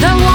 Домой